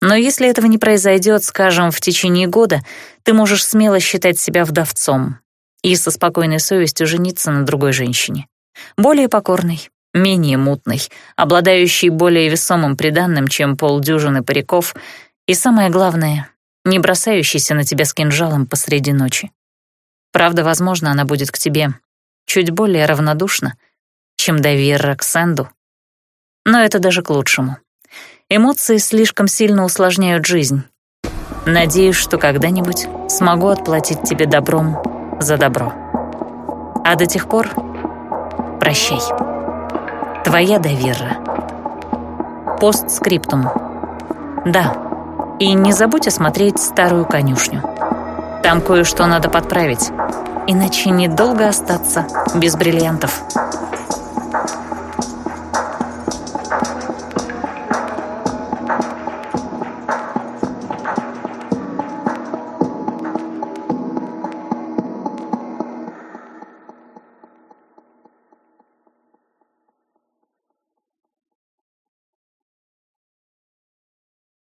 S1: Но если этого не произойдет, скажем, в течение года, ты можешь смело считать себя вдовцом и со спокойной совестью жениться на другой женщине. Более покорной, менее мутной, обладающей более весомым приданным, чем полдюжины париков, и самое главное, не бросающейся на тебя с кинжалом посреди ночи. Правда, возможно, она будет к тебе чуть более равнодушна, чем доверие Роксенду. Но это даже к лучшему. Эмоции слишком сильно усложняют жизнь. Надеюсь, что когда-нибудь смогу отплатить тебе добром за добро. А до тех пор прощай. Твоя Давирра. Постскриптум. Да, и не забудь осмотреть старую конюшню. Там кое-что надо подправить, иначе недолго остаться без бриллиантов.